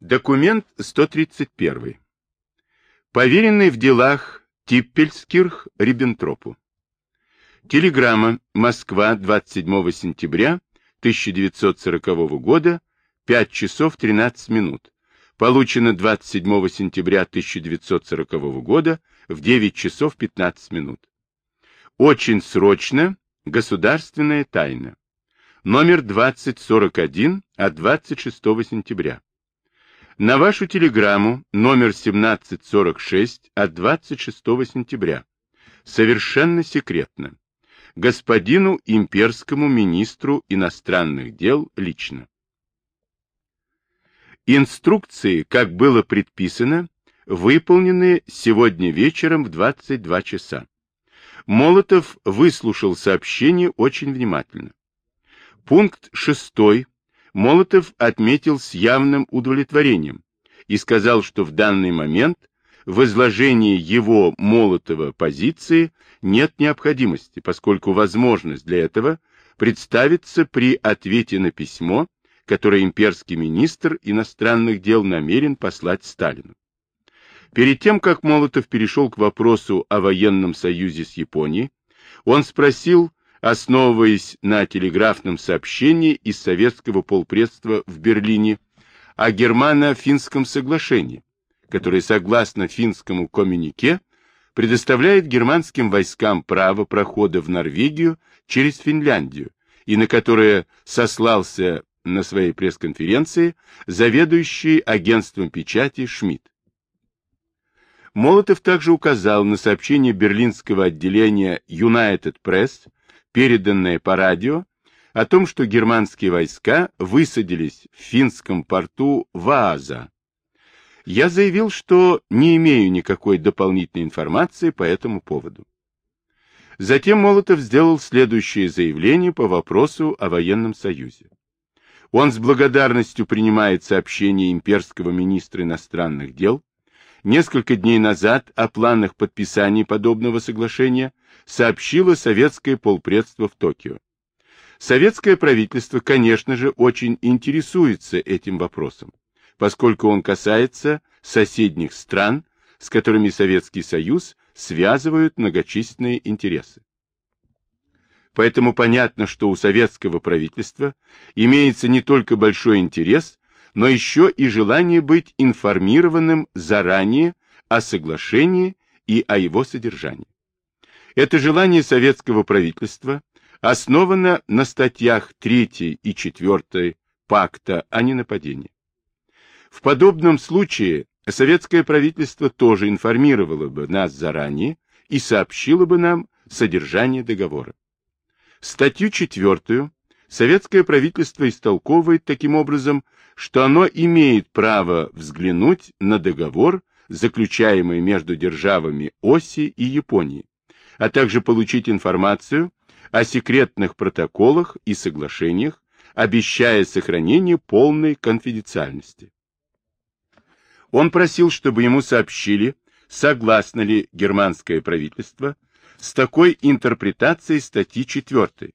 Документ 131. Поверенный в делах Типпельскирх Риббентропу. Телеграмма Москва 27 сентября 1940 года 5 часов 13 минут. Получено 27 сентября 1940 года в 9 часов 15 минут. Очень срочно. Государственная тайна. Номер 2041 от 26 сентября. На вашу телеграмму номер 1746 от 26 сентября. Совершенно секретно. Господину имперскому министру иностранных дел лично. Инструкции, как было предписано, выполнены сегодня вечером в 22 часа. Молотов выслушал сообщение очень внимательно. Пункт шестой Молотов отметил с явным удовлетворением и сказал, что в данный момент в изложении его Молотова позиции нет необходимости, поскольку возможность для этого представится при ответе на письмо, которое имперский министр иностранных дел намерен послать Сталину. Перед тем, как Молотов перешел к вопросу о военном союзе с Японией, он спросил, основываясь на телеграфном сообщении из советского полпредства в Берлине о германо-финском соглашении, которое, согласно финскому коммюнике, предоставляет германским войскам право прохода в Норвегию через Финляндию, и на которое сослался на своей пресс-конференции заведующий агентством печати Шмидт. Молотов также указал на сообщение берлинского отделения United Press переданное по радио, о том, что германские войска высадились в финском порту Вааза. Я заявил, что не имею никакой дополнительной информации по этому поводу. Затем Молотов сделал следующее заявление по вопросу о военном союзе. Он с благодарностью принимает сообщение имперского министра иностранных дел, несколько дней назад о планах подписания подобного соглашения сообщило советское полпредство в Токио. Советское правительство, конечно же, очень интересуется этим вопросом, поскольку он касается соседних стран, с которыми Советский Союз связывают многочисленные интересы. Поэтому понятно, что у советского правительства имеется не только большой интерес, но еще и желание быть информированным заранее о соглашении и о его содержании. Это желание советского правительства основано на статьях 3 и 4 пакта о ненападении. В подобном случае советское правительство тоже информировало бы нас заранее и сообщило бы нам содержание договора. Статью 4 советское правительство истолковывает таким образом, что оно имеет право взглянуть на договор, заключаемый между державами Оси и Японии, а также получить информацию о секретных протоколах и соглашениях, обещая сохранение полной конфиденциальности. Он просил, чтобы ему сообщили, согласно ли германское правительство с такой интерпретацией статьи 4,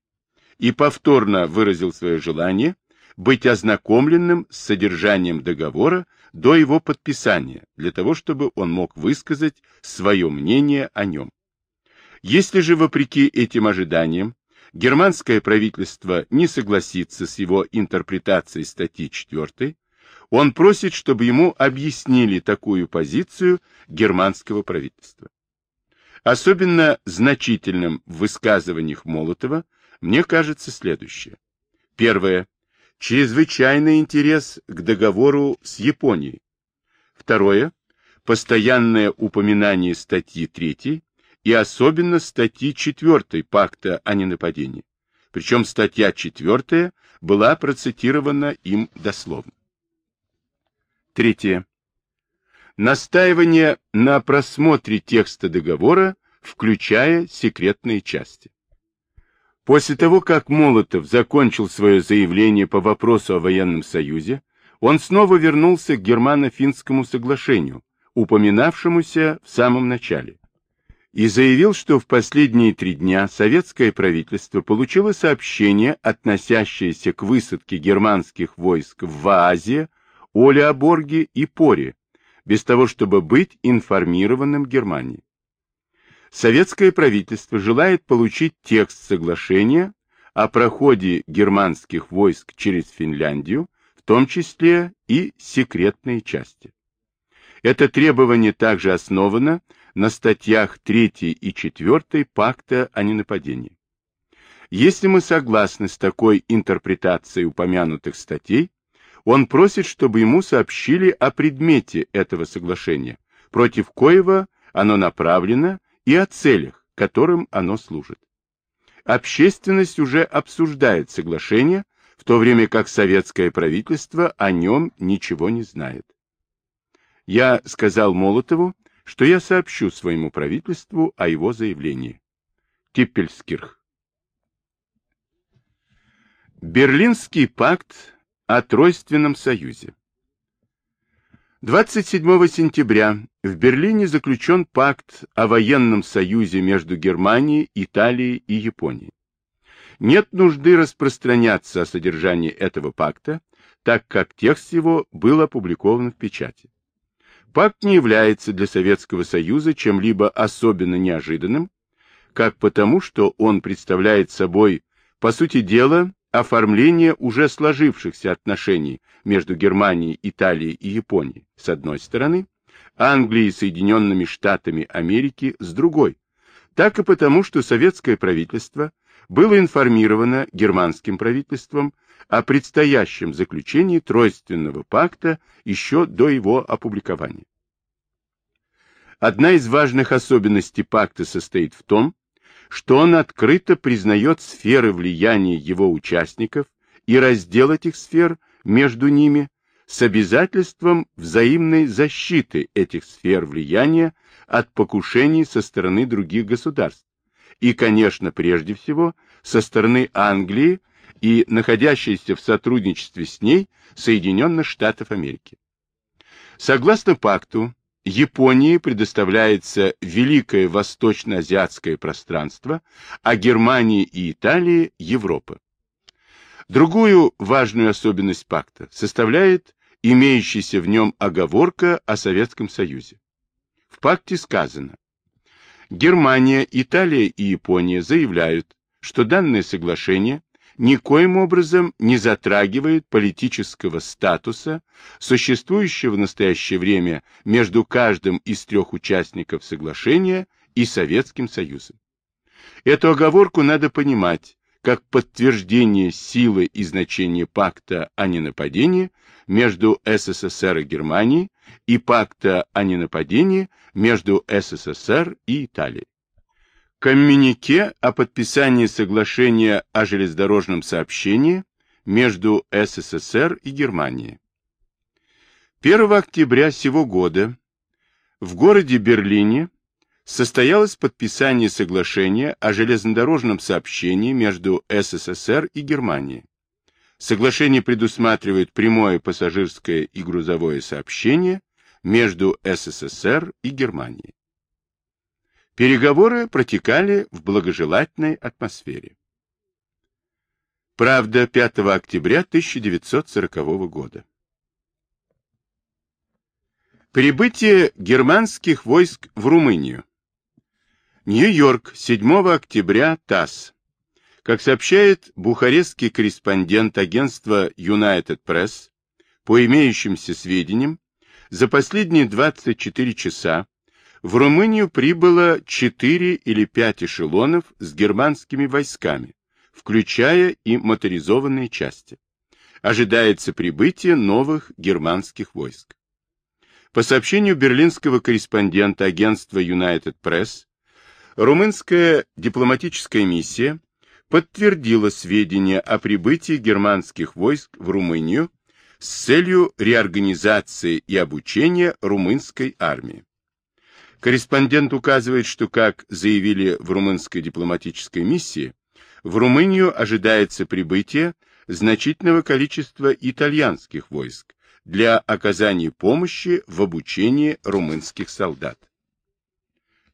и повторно выразил свое желание быть ознакомленным с содержанием договора до его подписания, для того, чтобы он мог высказать свое мнение о нем. Если же, вопреки этим ожиданиям, германское правительство не согласится с его интерпретацией статьи 4, он просит, чтобы ему объяснили такую позицию германского правительства. Особенно значительным в высказываниях Молотова мне кажется следующее. Первое чрезвычайный интерес к договору с Японией. Второе – постоянное упоминание статьи 3 и особенно статьи 4 пакта о ненападении. Причем статья 4 была процитирована им дословно. Третье. Настаивание на просмотре текста договора, включая секретные части. После того, как Молотов закончил свое заявление по вопросу о военном союзе, он снова вернулся к германо-финскому соглашению, упоминавшемуся в самом начале, и заявил, что в последние три дня советское правительство получило сообщение, относящееся к высадке германских войск в Ваазе Олеоборге и Поре, без того, чтобы быть информированным Германией. Советское правительство желает получить текст соглашения о проходе германских войск через Финляндию, в том числе и секретные части. Это требование также основано на статьях 3 и 4 Пакта о ненападении. Если мы согласны с такой интерпретацией упомянутых статей, он просит, чтобы ему сообщили о предмете этого соглашения, против коего оно направлено, и о целях, которым оно служит. Общественность уже обсуждает соглашение, в то время как советское правительство о нем ничего не знает. Я сказал Молотову, что я сообщу своему правительству о его заявлении. Типпельскирх. Берлинский пакт о Тройственном союзе. 27 сентября в Берлине заключен пакт о военном союзе между Германией, Италией и Японией. Нет нужды распространяться о содержании этого пакта, так как текст его был опубликован в печати. Пакт не является для Советского Союза чем-либо особенно неожиданным, как потому, что он представляет собой, по сути дела, оформление уже сложившихся отношений между Германией, Италией и Японией с одной стороны, Англией и Соединенными Штатами Америки с другой, так и потому, что советское правительство было информировано германским правительством о предстоящем заключении Тройственного пакта еще до его опубликования. Одна из важных особенностей пакта состоит в том, что он открыто признает сферы влияния его участников и раздел этих сфер между ними с обязательством взаимной защиты этих сфер влияния от покушений со стороны других государств и, конечно, прежде всего, со стороны Англии и находящейся в сотрудничестве с ней Соединенных Штатов Америки. Согласно пакту, Японии предоставляется великое восточно-азиатское пространство, а Германии и Италии – Европа. Другую важную особенность пакта составляет имеющаяся в нем оговорка о Советском Союзе. В пакте сказано, Германия, Италия и Япония заявляют, что данное соглашение никоим образом не затрагивает политического статуса, существующего в настоящее время между каждым из трех участников соглашения и Советским Союзом. Эту оговорку надо понимать как подтверждение силы и значения пакта о ненападении между СССР и Германией и пакта о ненападении между СССР и Италией. Коммюнике о подписании соглашения о железнодорожном сообщении между СССР и Германией. 1 октября сего года в городе Берлине состоялось подписание соглашения о железнодорожном сообщении между СССР и Германией. Соглашение предусматривает прямое пассажирское и грузовое сообщение между СССР и Германией. Переговоры протекали в благожелательной атмосфере. Правда, 5 октября 1940 года. Прибытие германских войск в Румынию. Нью-Йорк, 7 октября, ТАСС. Как сообщает бухарестский корреспондент агентства United Press, по имеющимся сведениям, за последние 24 часа в Румынию прибыло 4 или 5 эшелонов с германскими войсками, включая и моторизованные части. Ожидается прибытие новых германских войск. По сообщению берлинского корреспондента агентства United Press, Румынская дипломатическая миссия подтвердила сведения о прибытии германских войск в Румынию с целью реорганизации и обучения румынской армии. Корреспондент указывает, что, как заявили в румынской дипломатической миссии, в Румынию ожидается прибытие значительного количества итальянских войск для оказания помощи в обучении румынских солдат.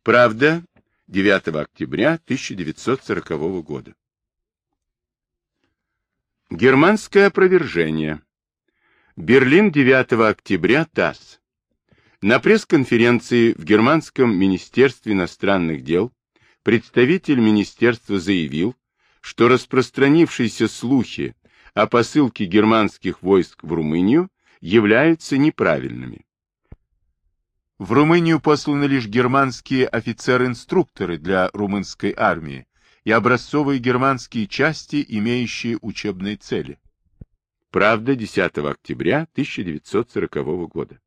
Правда, 9 октября 1940 года. Германское опровержение. Берлин, 9 октября, ТАСС. На пресс-конференции в Германском министерстве иностранных дел представитель министерства заявил, что распространившиеся слухи о посылке германских войск в Румынию являются неправильными. В Румынию посланы лишь германские офицеры-инструкторы для румынской армии и образцовые германские части, имеющие учебные цели. Правда, 10 октября 1940 года.